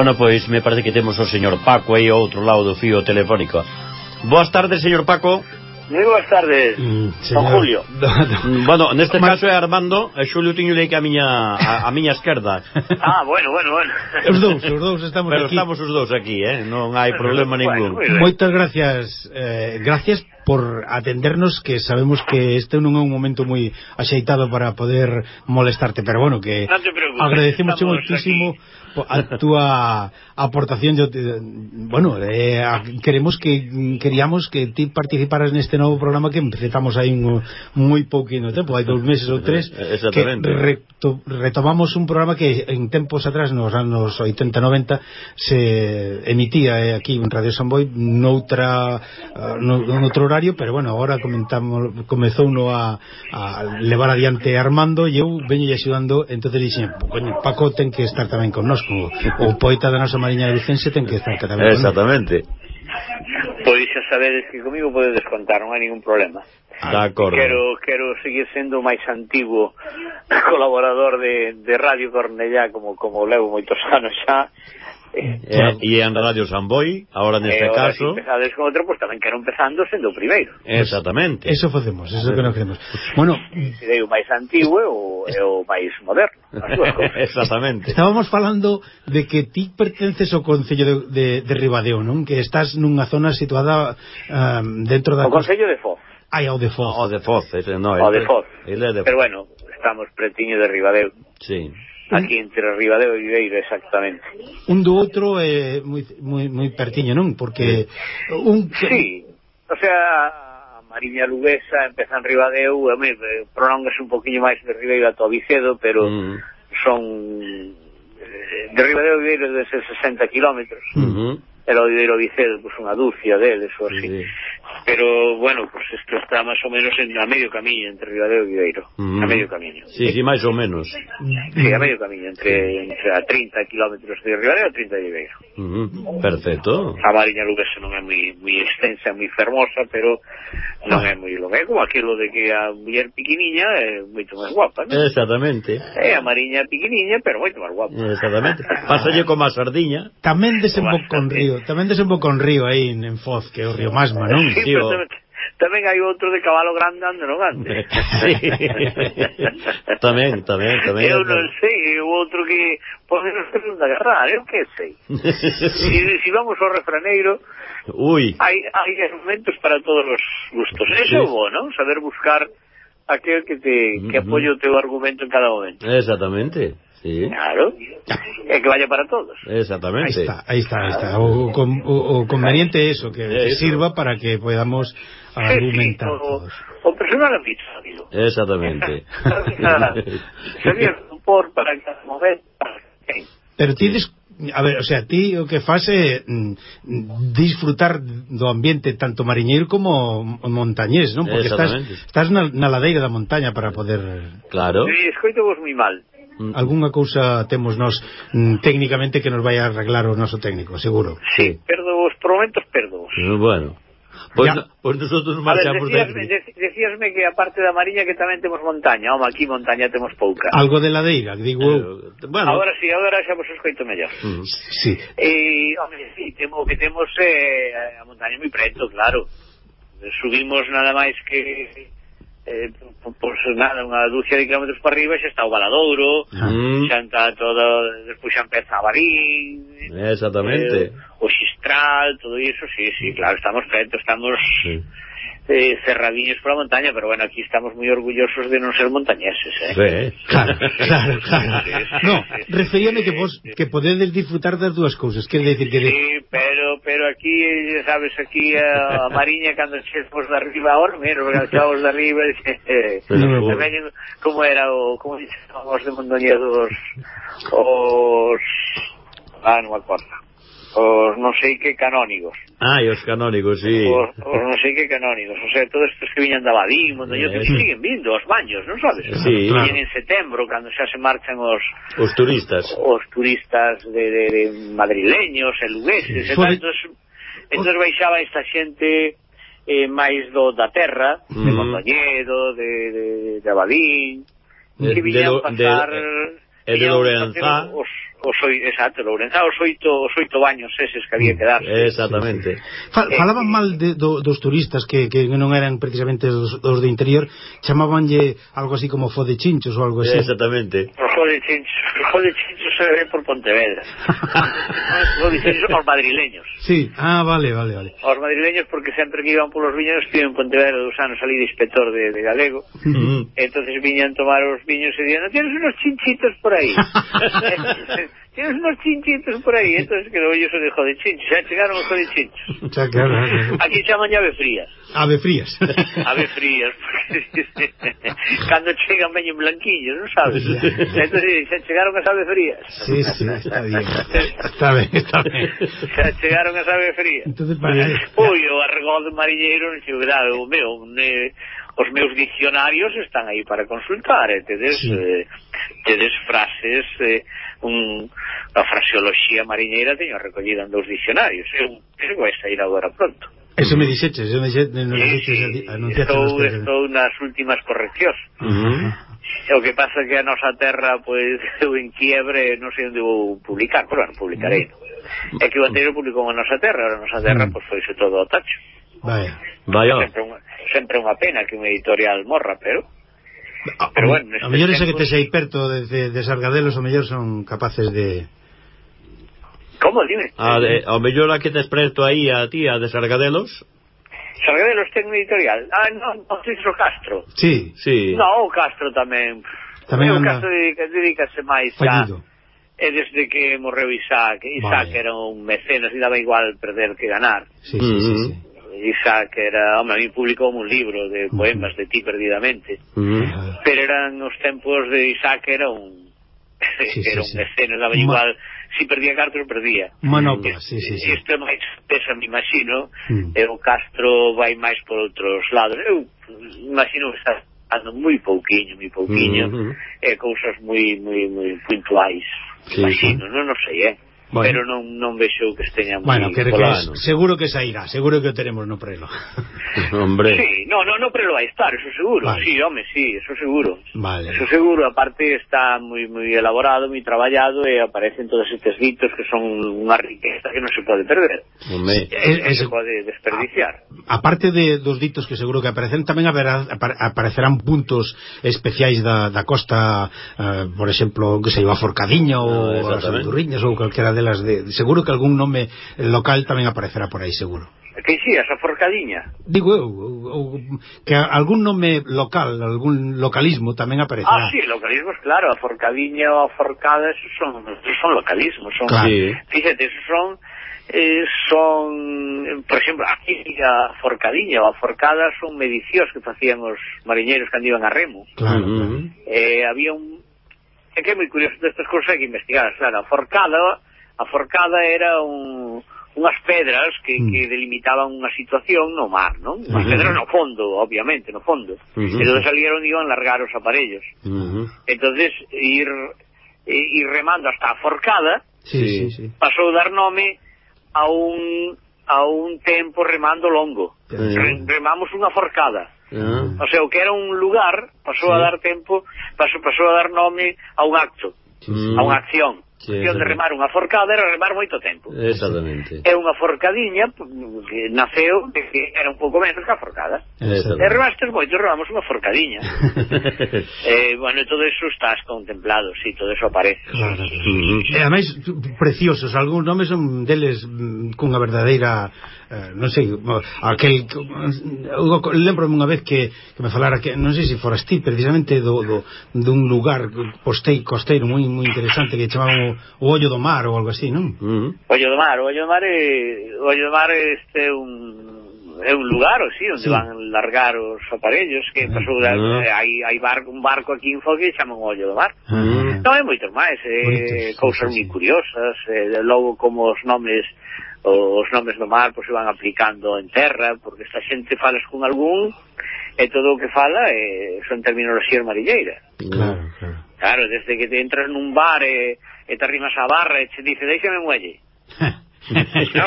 Bueno, pois me parece que temos o señor Paco aí ao outro lado do fío telefónico. Boas tardes, señor Paco. Moi boas tardes, mm, señor... don Julio. Mm, bueno, neste Man... caso é Armando, e Xulio tiño que a miña a, a miña esquerda. ah, bueno, bueno, bueno. Os dous, os dous estamos Pero aquí. Pero estamos os dous aquí, eh? non hai problema ningún. Moitas gracias, eh, gracias por atendernos que sabemos que este non é un momento moi axeitado para poder molestarte, pero bueno, que no agradecemos moitísimo a túa aportación. Yo, bueno, eh, queremos que queríamos que ti participaras neste novo programa que empezamos aí un, moi pouquinho tempo, hai dous meses ou tres eh, que reto, retomamos un programa que en tempos atrás nos anos 80-90 se emitía eh, aquí en Radio Samboy noutra uh, noutro horario, pero bueno, agora comentamos, comezou no a, a levar adiante Armando e eu veño axudando, entonces dixen, coño, Paco ten que estar tamén connosco, o poeta da nosa Mariña de Vicense ten que estar tamén connosco. Exactamente. Pois xa sabedes que comigo podedes contar, non hai ningún problema. Ah. De acordo. Quero, quero seguir sendo o máis antigo colaborador de, de Radio Cornellá como como levo moitos anos xa Eh, e, e en Radio Samboy, ahora neste eh, caso... Se empezades con outro, pois pues, tamén que empezando sendo o primeiro. Exactamente. Eso facemos, eso que nos queremos. Bueno... Se o máis antigo e o, e o máis moderno. Exactamente. Estábamos falando de que ti pertences ao Concello de, de, de Ribadeo, non? Que estás nunha zona situada um, dentro da... O Concello de Foz. Ai, ao de Foz. Ao de Foz, ese, no, o de Foz. Ele é de Foz. Pero bueno, estamos pretiño de Ribadeo. Sí. Aquí entre Ribadeo e Viveiro, exactamente. Un do outro é eh, moi, moi, moi pertiño, non? Porque un... Sí, o sea, a Mariña Luguesa empeza en Ribadeo, a mí prolongas un poquinho máis de Ribeiro a Tobicedo, pero mm. son eh, de Ribadeo e Viveiro de 60 kilómetros. Uh mm-hmm. -huh. Herodeiro Vicedo, pois unha dúcia deles ou así. Sí. Pero, bueno, pois isto está máis ou menos en, a medio camiño entre Ribadeo e Viveiro. Mm. A medio camiño. Sí, sí, máis ou menos. Sí, a medio camiño, entre, entre a 30 kilómetros de Ribadeo e 30 de Viveiro. Mm -hmm. Perfecto. A Mariña Luguesa non é moi, moi extensa, moi fermosa, pero non é ah. moi longa. É como aquilo de que a muller piquiniña é moito máis guapa, non? Exactamente. É a Mariña piquiniña, pero moito máis guapa. Exactamente. Pásalle como a sardiña. Tamén desemboca en río tamén desemboca un río aí en Foz, que é o río Masma, non? Sí, tío? Pero tamén hai outro de cabalo grande ando, non ande? sí. tamén, tamén, tamén. Eu non sei, o outro que pode ser da agarrar, eu que sei. si, si vamos ao refraneiro, Ui. hai, hai argumentos para todos os gustos. Eso é sí. bo, non? Saber buscar aquel que te que uh apoie o teu argumento en cada momento. Exactamente. Sí, Claro. E que vaya para todos. Exactamente. está, aí está, aí está. O, o, con- o, o conveniente eso, que, que Eso. sirva para que podamos argumentar Sí, sí, todos. o, o personal episodio. Exactamente. Sería por para para quen. Pero ti des, a ver, o sea, ti o que faz é mm, disfrutar do ambiente tanto mariñeiro como montañés, non? Porque estás, estás na, na ladeira da montaña para poder... Claro. Sí, escoito vos moi mal. Mm. Algúnha cousa temos nós mm, técnicamente que nos vai arreglar o noso técnico, seguro. Sí, perdo os momentos perdo vos. Bueno. Pois, pues, no, pues nosotros marchamos ver, decíasme, dentro. Decíasme que a parte da Mariña que tamén temos montaña, home, aquí montaña temos pouca. Algo de ladeira, digo eh, bueno. Agora si, sí, agora xa vos escoito mellor. Mm, sí. E, home, sí, temo, que temos eh, a montaña moi preto, claro. Subimos nada máis que eh, pois nada, unha dúcia de kilómetros para arriba xa está o Valadouro, mm. xa está todo, despois xa empeza a Barín, exactamente. Eh, o Mistral, todo iso, sí, sí, claro, estamos preto, estamos... Sí. Eh, cerradiños pola montaña, pero bueno, aquí estamos moi orgullosos de non ser montañeses, eh? Sí, ¿eh? claro, claro, claro. Sí, sí, no, sí, referíame sí, que vos que podedes disfrutar das dúas cousas, quer decir que... De... Sí, pero, pero aquí, sabes, aquí a, a Mariña, cando chefos de arriba, ahora, mira, porque chavos de arriba, eh, no veñen, como era o... como dicen os de Mondoñedos, os... ah, non me acordo os non sei que canónigos. Ah, e os canónigos, sí. Os, os non sei que canónigos, o sea, todos estes que viñan da Abadín, Montañón, que eh. siguen vindo aos baños, non sabes? Sí, claro. Viñen en setembro, cando xa se marchan os... Os turistas. Os turistas de, de, de madrileños, e lugueses, sí. e tal, entón, entón baixaba esta xente eh, máis do da terra, mm. de Montañedo, de, de, de Abadín, de, que viñan pasar... De, de, de, de, de, de, de, de, de, de, de, os oito, exacto, Lourenzá, os oito, os oito baños eses que había que dar. Mm, exactamente. Fal, eh, falaban eh, mal de, do, dos turistas que, que non eran precisamente os, os de interior, chamabanlle algo así como fode chinchos ou algo así. Exactamente. Os fode chinchos, os fode chinchos se ve por Pontevedra. os, os madrileños. Sí, ah, vale, vale, vale. Os madrileños porque sempre que iban polos viños tiven Pontevedra dos anos ali de inspector de, de galego. Mm -hmm. Entonces viñan tomar os viños e dían, tienes unos chinchitos por aí?" Tienes unos chinchitos por ahí, entonces que yo soy hijo de chinchos, ya llegaron los de chinchos. Aquí chaman ave frías. Ave frías. Ave frías, porque cando chegan veñen blanquillos, non sabes? Entonces, xa chegaron as ave frías. Sí, sí, está bien. Está ben, está ben. Xa chegaron as ave frías. Entonces, para... Ui, o argol de mariñeiro non xe o meu, ne... Eh, os meus diccionarios están aí para consultar, e tedes, sí. eh, tedes frases, eh, un, a fraseoloxía mariñeira teño recollida en dous diccionarios, eu, eu vai sair agora pronto. Eso me dixeches, eso me dixeches, no sí, anunciaste estou, estou nas últimas correccións. Uh -huh. O que pasa que a nosa terra, pois, eu en quiebre, non sei onde vou publicar, pero bueno, publicarei. É que o anterior publicou a nosa terra, a nosa terra, pois, foi todo o tacho. Vaya, vaya. Sempre unha, sempre unha pena que un editorial morra, pero... A, pero bueno, a mellor ese que te sei perto de, de, de Sargadelos, a mellor son capaces de... Como, dime? A, de, a mellor a que tes perto aí a ti, a de Sargadelos, Sargadelos ten un editorial. Ah, non, o Castro. Sí, sí. Non, o Castro tamén. Tamén o Castro dedica, dedicase máis Fallido. a... E desde que morreu Isaac, Isaac vale. era un mecenas e daba igual perder que ganar. Sí, sí, mm -hmm. sí, sí xa que era, home, a mí publicou un libro de poemas de ti perdidamente uh -huh. pero eran os tempos de Isaac era un sí, era sí, un sí. escena, daba Ma... igual si perdía Castro, perdía Manopla, sí, sí, sí. isto é máis pesa, me imagino uh -huh. e o Castro vai máis por outros lados eu imagino que está ando moi pouquiño, moi pouquiño uh -huh. e cousas moi, moi, moi puntuais sí, imagino, sí. non, non sei, eh bueno. pero non, non vexo que esteña moi bueno, que, que es, seguro que sairá seguro que o teremos no prelo hombre sí, no, no, no prelo vai estar, eso seguro vale. sí, home, sí, eso seguro vale. eso seguro, aparte está moi moi elaborado moi traballado e aparecen todos estes ditos que son unha riqueza que non se pode perder hombre. Es, es, se pode desperdiciar a, aparte de dos ditos que seguro que aparecen tamén haberá, aparecerán puntos especiais da, da costa eh, por exemplo, que se iba a Forcadiña ah, ou as Andurriñas ou calquera de delas de, seguro que algún nome local tamén aparecerá por aí, seguro. Que sí, esa forcadiña. Digo eu, que algún nome local, algún localismo tamén aparecerá. Ah, sí, localismos, claro, a forcadiña ou a forcada, esos son, esos son localismos, son, Claro. Fíjate, esos son, eh, son, por exemplo, aquí a forcadiña ou a forcada son medicións que facían os mariñeiros cando iban a remo. Claro. Eh, había un, é que é moi curioso destas cousas que investigar, claro, a forcada, A forcada era un unhas pedras que, mm. que delimitaban unha situación no mar, non? Unhas uh -huh. pedras no fondo, obviamente, no fondo. Uh -huh. Entón salieron iban largar os aparellos. Uh -huh. entonces ir, ir remando hasta a forcada, sí, sí, sí. pasou dar nome a un a un tempo remando longo. Uh -huh. Re, remamos unha forcada. Ah. O sea, o que era un lugar pasou sí. a dar tempo, pasou, pasou a dar nome a un acto, uh a unha acción cuestión de remar unha forcada era remar moito tempo. Exactamente. É unha forcadiña mm, que naceu de que era un pouco menos que a forcada. E remastes moito, remamos unha forcadiña. eh, bueno, todo iso estás contemplado, si, sí, todo iso aparece. Claro. Sí. E ademais, preciosos, algúns nomes son deles mm, cunha verdadeira eh, non sei, aquel eu lembro unha vez que, que me falara que non sei se foras ti precisamente do, do dun lugar postei costeiro moi moi interesante que chamaban o, o Ollo do Mar ou algo así, non? Uh -huh. Ollo do Mar, o Ollo do Mar é o Ollo do Mar é este un é un lugar, o sí, onde sí. van largar os aparellos que ah, pasou da, uh -huh. hai, hai barco, un barco aquí en Fogue que chaman Ollo do Mar uh -huh. non é moito máis eh, é, Bonitos, cousas sí, moi sí. curiosas é, logo como os nomes os nomes do mar pois, se van aplicando en terra, porque esta xente falas con algún e todo o que fala é, son terminoloxías marilleiras. Claro, claro. Claro, desde que te entras nun bar e, e te arrimas a barra e te dice, deixame muelle. no?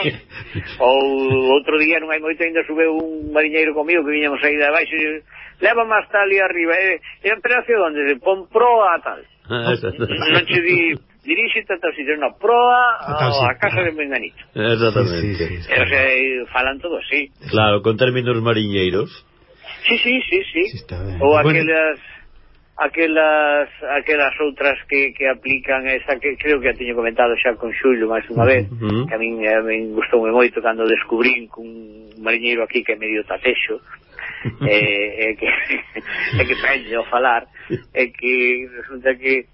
Ou outro día non hai moito ainda subeu un mariñeiro comigo que viñamos aí de abaixo e leva máis tal e arriba e, e en precio onde? De Pomproa a tal. Ah, non che di diríxete ata o sitio, non, proa ah, ao, a casa de Menganito. Exactamente. Sí, sí, sí, claro. E, falan todo así. Claro, con términos mariñeiros. Sí, sí, sí, sí. sí Ou aquelas... Bueno aquelas aquelas outras que, que aplican esa que creo que a teño comentado xa con Xulio máis unha vez uh que a min, a min gustoume moito cando descubrín cun mariñeiro aquí que é medio tatexo e eh, eh, que, eh, que prende ao falar e eh, que resulta que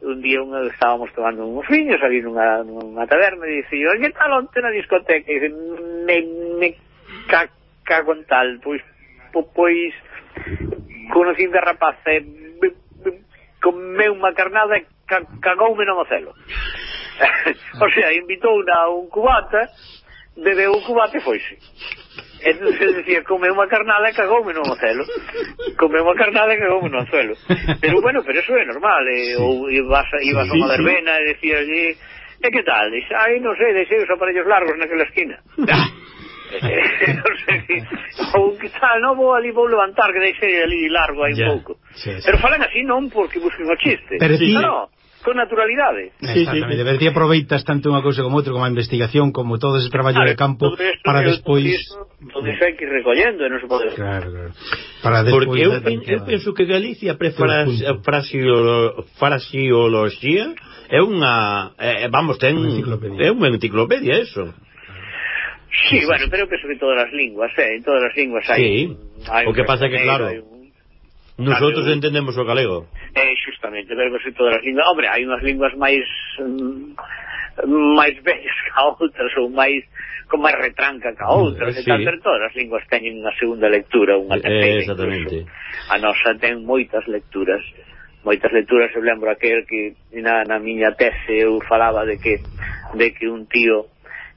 un día unha, estábamos tomando uns viños ali nunha, nunha taberna e dice, que tal onte na discoteca? E dice, me, me ca, cago en tal, pois, po, pois, conocín de rapaz, e, comeu unha carnada e ca, cagoume no mocelo. o sea, invitou a un cubata, bebeu un cubata e foise. Entonces decía, comeu unha carnada e cagoume no ocelo. Comeu unha carnada e cagoume no suelo. Pero bueno, pero eso é normal. Eh? Sí. Ou ibas, ibas sí, a unha verbena sí. e decías, eh, eh, e que tal? Dice, ai, non sei, deixei os aparellos largos naquela esquina. non sei, ou que tal, non vou ali, vou levantar que deixei ali largo aí un pouco. Sí, sí. Pero falan así non porque busquen o chiste. Pero ti, no, no con naturalidade. Sí, Exactamente, sí, sí. ver ti aproveitas tanto unha cousa como outra, como a investigación, como todo ese traballo de campo todo esto, para despois todo iso hai que ir recollendo, non se pode. Claro, claro. Para despois Porque eu, pen, eu penso que Galicia prepara frasioloxía é unha eh, eh vamos, ten é unha enciclopedia eso. Sí, sí, bueno, pero eu penso que todas as linguas, eh, en todas as linguas hai. Sí. Hai o que pasa é que claro, un... nosotros entendemos o galego. Eh, xustamente, pero casi todas as linguas, hombre, hai unhas linguas máis mm, mm máis bellas que a outras ou máis con máis retranca que a outras mm, sí. tal, pero todas as linguas teñen unha segunda lectura unha eh, terceira eh, exactamente. Incluso. a nosa ten moitas lecturas moitas lecturas, eu lembro aquel que na, na miña tese eu falaba de que de que un tío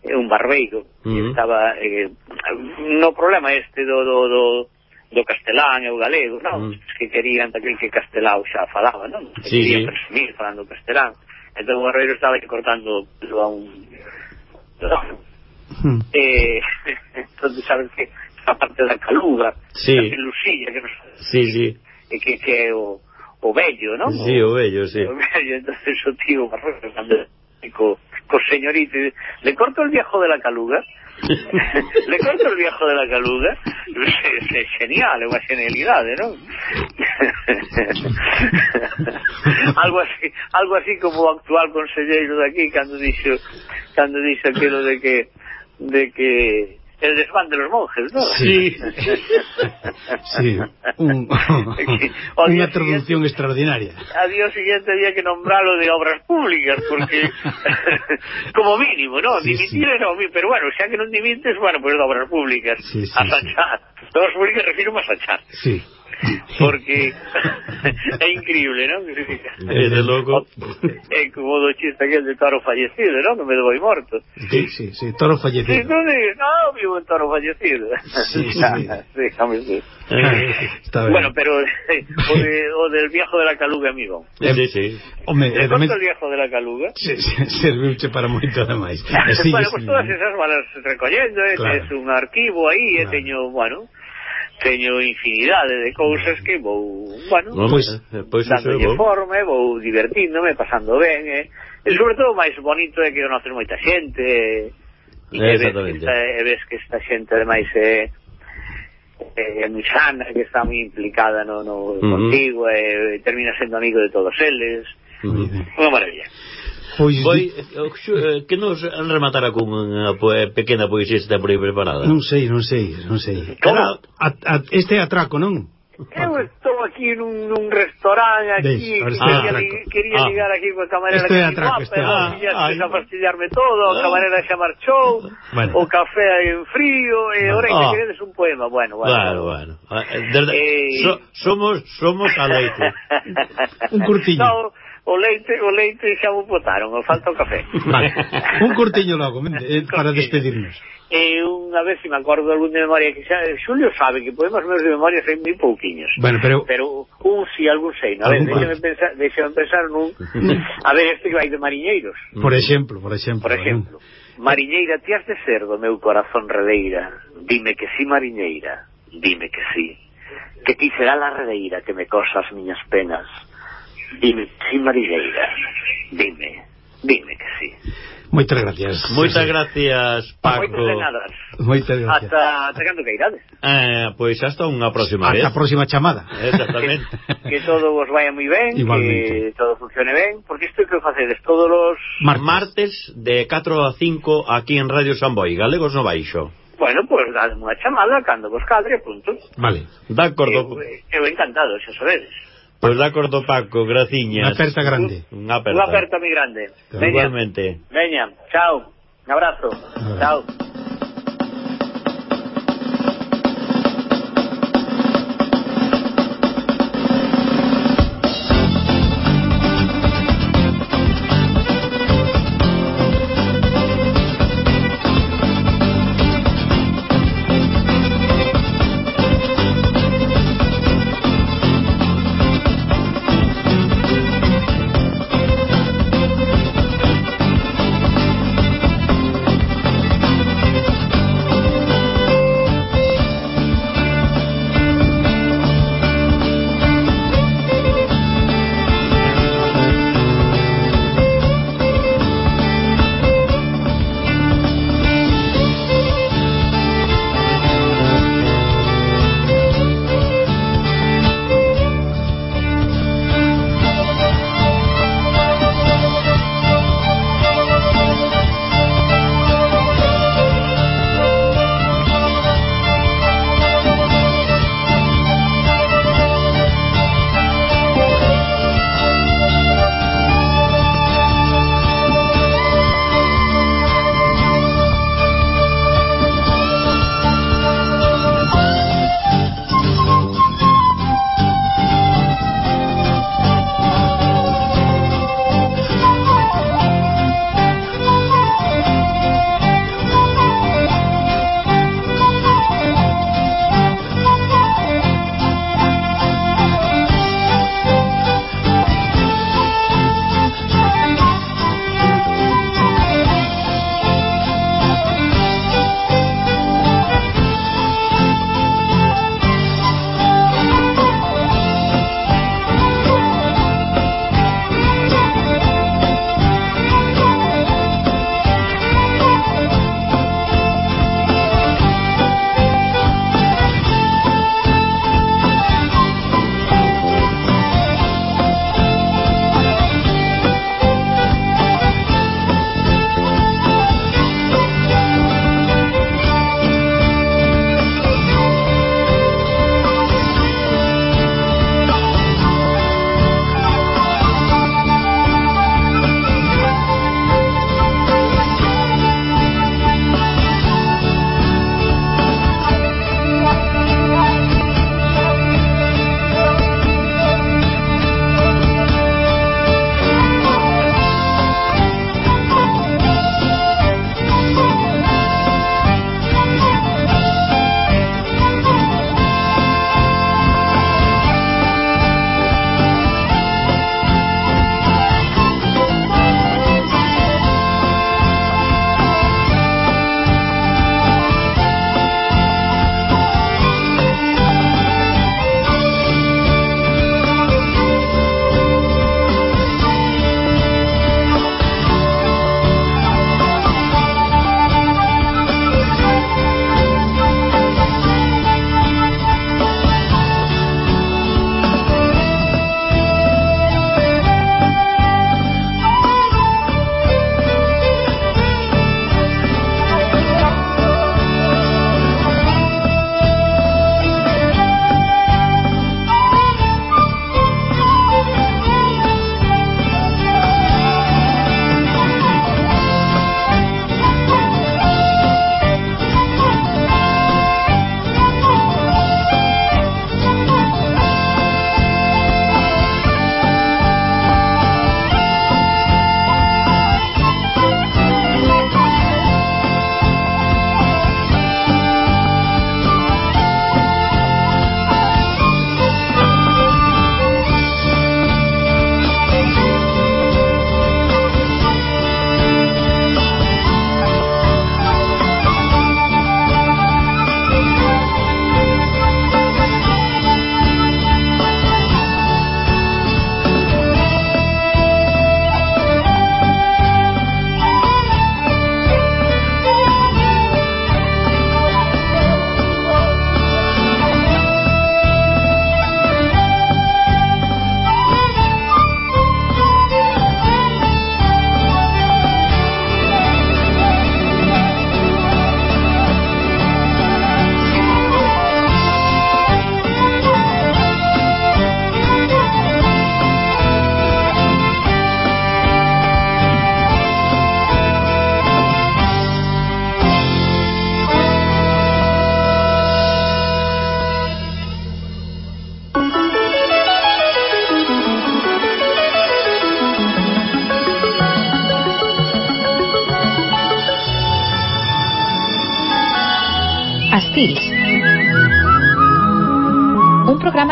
un barbeiro uh -huh. estaba eh, no problema este do, do, do do castelán e o galego, non? Mm. Os que querían daquel que castelao xa falaba, non? Que sí, querían sí. presumir falando castelán. Entón o Barreiro estaba aí cortando pelo a un... Non? Mm. Eh, entón, sabes que a parte da caluga, sí. da Lucía, que nos... Sí, sí. E que, que é o, o vello, non? Sí, o bello, sí. O vello, entón o tío Barreiro cando co, co señorito, le corto el viejo de la caluga, le corto el viejo de la caluga es, es genial, é unha genialidade, non? algo así algo así como actual conselleiro de aquí cando dixo cando dixo aquilo de que de que el desván de los monjes, ¿no? Sí. Sí, un, O día unha traducción extraordinaria. a día siguiente había que nombrarlo de obras públicas porque como mínimo, ¿no? Sí, Dimitir sí. era o mí, pero bueno, xa que non dimites, bueno, pues de obras públicas Sí, sí, a. Sanchar de obras públicas refiro a Sanchar Sí. porque é increíble, ¿no? Desde logo. É como do chiste aquel de toro fallecido, ¿no? Que me dou morto Sí, sí, sí, toro Sí, fallecido. non digas, no, vivo en toro fallecido Sí, sí. Déjame decir. Está ben. Bueno, pero eh, o, de, o del viejo de la caluga, amigo Sí, sí. Home, ¿Le e tamén corto el viejo de la caluga? se, se, serviuche para moito ademais. E sigue bueno, pues todas esas valas recollendo, eh, Claro. tes un arquivo aí, e Claro. teño, bueno, teño infinidade de cousas que vou, bueno, no, pois, pois dándolle forme, vou divertíndome, pasando ben, eh? e sobre todo o máis bonito é que conoces moita xente, e que ves que, esta, ves que esta xente ademais é eh, moi sana, que está moi implicada no, no uh -huh. contigo, e eh, termina sendo amigo de todos eles, uh -huh. unha maravilla. Pois Voi, de... Eh, eh, que nos rematara con unha eh, pequena poesía está por aí preparada. Non sei, non sei, non sei. Claro, a, a, este atraco, non? Eu estou aquí nun, nun restaurante aquí, Veis, que ah, quería, li, quería ah. ligar aquí coa a camarera este que atraco, guapa, este ah, ah, a fastidiarme todo, a camarera xa marchou, bueno. o café aí en frío, e eh, ora ah. que queredes un poema, bueno, bueno. Claro, bueno. Ah, bueno. Desde, eh... so, somos, somos a leite. un curtiño. No, o leite, o leite xa o botaron, o falta o café. Vale. un cortiño logo, eh, para despedirnos. E unha vez, se me acordo algún de memoria, que xa, Xulio sabe que poemas meus de memoria son moi pouquiños. Bueno, pero... Pero un si, sí, algún sei, no? A ver, déxame pensar, déxame pensar nun... A ver, este que vai de mariñeiros. Por exemplo, por exemplo. Por exemplo. Mariñeira, ti has de ser do meu corazón redeira. Dime que sí, mariñeira. Dime que sí. Que ti será la redeira que me cosas miñas penas Dime, sí, Marileira, dime, dime que sí. Moitas gracias. Moitas gracias, Paco. Moitas gracias. Hasta, hasta cando que irades? Eh, pois pues hasta unha próxima hasta vez. Hasta a próxima chamada. Exactamente. que, que todo vos vaya moi ben, Igualmente. que todo funcione ben, porque isto que facedes todos os... Martes. Martes de 4 a 5 aquí en Radio Samboy, Galegos no Baixo. Bueno, pois pues, dadme unha chamada cando vos cadre, punto. Vale. De acordo. Eu, eh, eu encantado, xa sabedes. Pois de acordo, Paco, graciñas. Unha aperta grande. Unha aperta. Unha aperta moi grande. Igualmente. Veña, chao. Un abrazo. Chao.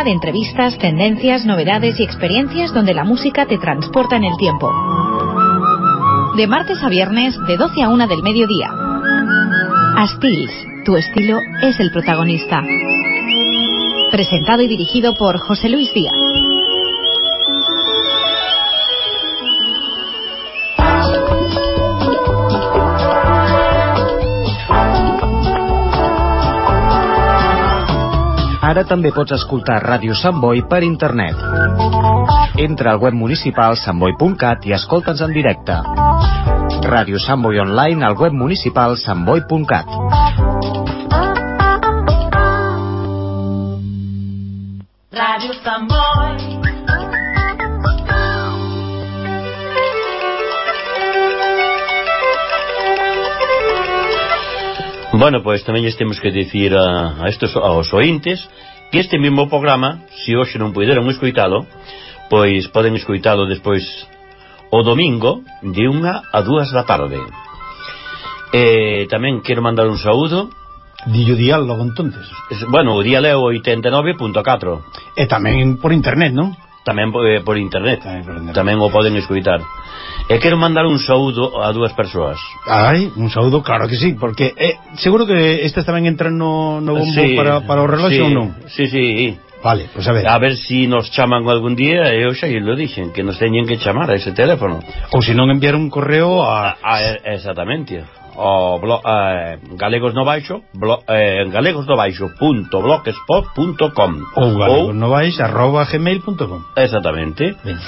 De entrevistas, tendencias, novedades y experiencias donde la música te transporta en el tiempo. De martes a viernes, de 12 a 1 del mediodía. A Stills, tu estilo es el protagonista. Presentado y dirigido por José Luis Díaz. Ara també pots escoltar Ràdio Sant Boi per internet. Entra al web municipal santboi.cat i escolta'ns en directe. Ràdio Sant Boi online al web municipal santboi.cat. Ràdio Sant Boi. Bueno, pois tamén temos que dicir a, a estos, aos ointes que este mismo programa, se hoxe non puderon escoitalo, pois poden escoitalo despois o domingo de unha a dúas da tarde. E tamén quero mandar un saúdo Dillo diálogo, entonces Bueno, o dial é o 89.4 E tamén por internet, non? tamén por, eh, por internet tamén, por internet. tamén o poden escoitar. e quero mandar un saúdo a dúas persoas ai, un saúdo, claro que sí porque eh, seguro que estas tamén entran no, no bombo sí, para, para o reloxo sí, ou non? sí, sí, Vale, pues a ver. A ver se si nos chaman algún día, e eu xa lo dixen, que nos teñen que chamar a ese teléfono. Ou se non enviar un correo a... a, a exactamente o blo, eh, galegos no baixo blo, eh, galegos no baixo punto blogspot.com ou galegosnovais arroba gmail.com exactamente ben.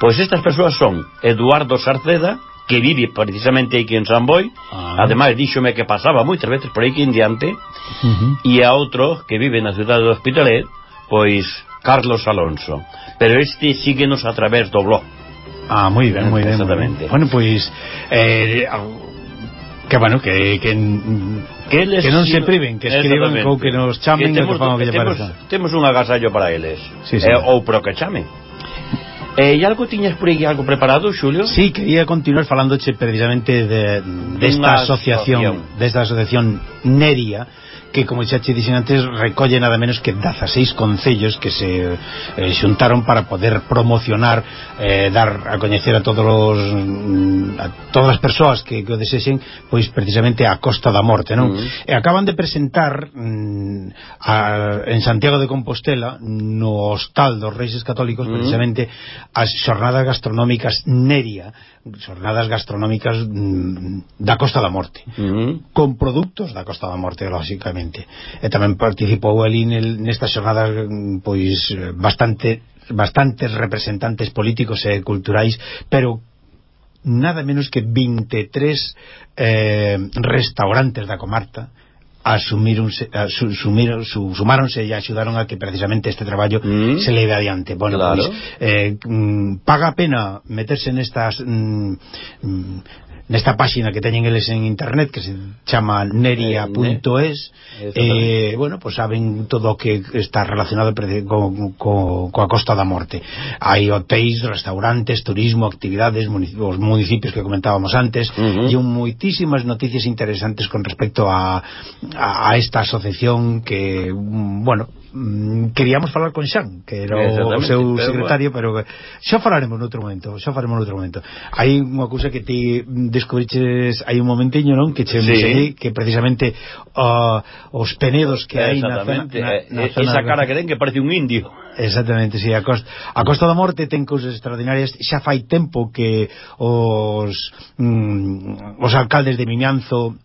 pois estas persoas son Eduardo Sarceda que vive precisamente aquí en Samboy ah. ademais díxome que pasaba moitas veces por aquí en diante uh -huh. e a outro que vive na cidade do Hospitalet pois Carlos Alonso pero este síguenos a través do blog Ah, moi ben, moi ben. Exactamente. Bueno, pois eh, que bueno, que, que, que, eles, que non se priven, que escriban ou que nos chamen que temos, que, que, que temos, temos un agasallo para eles. Sí, sí. Eh, ou pro que chamen. E eh, algo tiñas por aí algo preparado, Xulio? Sí, quería continuar falándoche precisamente de, desta de asociación, asociación. desta de asociación Neria, que como xa che dixen antes recolle nada menos que 16 concellos que se eh, xuntaron para poder promocionar eh, dar a coñecer a todos os mm, a todas as persoas que, que o desexen pois precisamente a Costa da Morte non? Mm. e acaban de presentar mm, a, en Santiago de Compostela no Hostal dos Reis Católicos mm. precisamente as xornadas gastronómicas Neria, xornadas gastronómicas mm, da Costa da Morte, uh -huh. con produtos da Costa da Morte, lógicamente. E tamén participou ali nel, nestas xornadas mm, pois bastante bastantes representantes políticos e culturais, pero nada menos que 23 eh, restaurantes da comarca asumiron, su, sumáronse e axudaron a que precisamente este traballo Mm. se leve adiante. Bueno, Claro. pois, eh, mm, paga pena meterse nestas mm, mm, nesta páxina que teñen eles en internet que se chama neria.es eh, eh, bueno, pois pues saben todo o que está relacionado co, co, coa Costa da Morte hai hotéis, restaurantes, turismo actividades, municipios, os municipios que comentábamos antes uh -huh. e un moitísimas noticias interesantes con respecto a, a, a esta asociación que, mm, bueno, mm, queríamos falar con Xan que era o, o seu secretario pero, bueno. pero xa falaremos noutro momento xa falaremos noutro momento hai unha cousa que ti descubriches hai un momentiño non que che sí. que precisamente uh, os penedos que hai na zona, na, eh, na eh, zona esa cara que ten que parece un indio Exactamente, sí, a Costa, a Costa da Morte ten cousas extraordinarias, xa fai tempo que os mm, os alcaldes de Miñanzo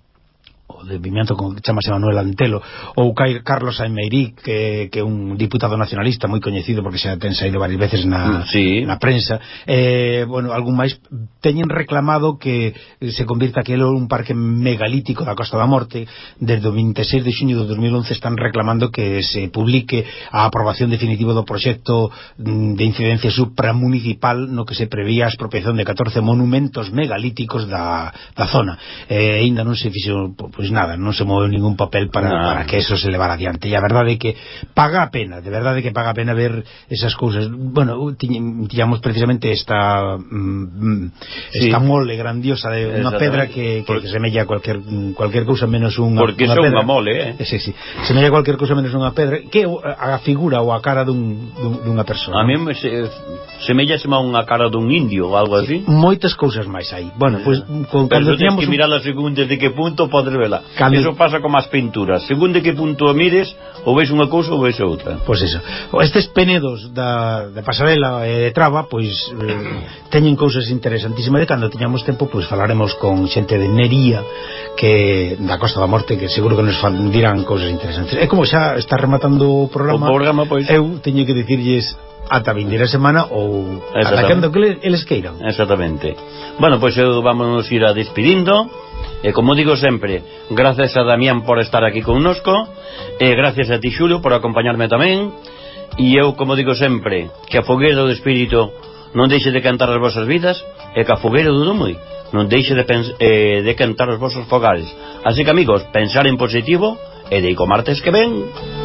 de Vimianzo con, chamase Manuel Antelo ou Carlos Aimeirí que, que un diputado nacionalista moi coñecido porque xa ten saído varias veces na, mm, sí. na prensa. Eh, bueno, algún máis? Teñen reclamado que se convirta aquilo un parque megalítico da Costa da Morte. Desde o 26 de xuño de 2011 están reclamando que se publique a aprobación definitiva do proxecto mm, de incidencia supramunicipal no que se prevía a expropiación de 14 monumentos megalíticos da, da zona. Eh, ainda non se fixo pois, pois nada, non se moveu ningún papel para, nah. para que eso se levara adiante e a verdade é que paga a pena, de verdade que paga a pena ver esas cousas bueno, tiñamos precisamente esta mm, mm, sí. esta mole grandiosa de unha pedra que, que, que semella cualquier, cualquier cousa menos unha porque unha pedra. unha mole, ¿eh? eh? sí, sí. semella cualquier cousa menos unha pedra que a figura ou a cara dun, dun, dunha persona a mí me se, semellase unha cara dun indio ou algo sí, así moitas cousas máis aí bueno, pois pues, eh. con, cando tiñamos... que mirar as segundas de que punto podes velar nada. Cando... Eso pasa como as pinturas. Segundo que punto mires, ou ves unha cousa ou ves outra. Pois pues eso. Estes penedos da, da pasarela e de traba, pois eh, teñen cousas interesantísimas de cando teñamos tempo, pois falaremos con xente de Nería que da Costa da Morte que seguro que nos fan, dirán cousas interesantes. É como xa está rematando o programa, o programa pois... eu teño que dicirlles ata vindir a semana ou ata cando que eles queiran. Exactamente. Bueno, pois pues, eu vamos ir a despedindo. E como digo sempre, gracias a Damián por estar aquí connosco, e gracias a ti Xulio, por acompañarme tamén, e eu como digo sempre, que a fogueira do espírito non deixe de cantar as vosas vidas, e que a fogueira do lume non deixe de, eh, de cantar os vosos fogares. Así que amigos, pensar en positivo, e deico martes que ven...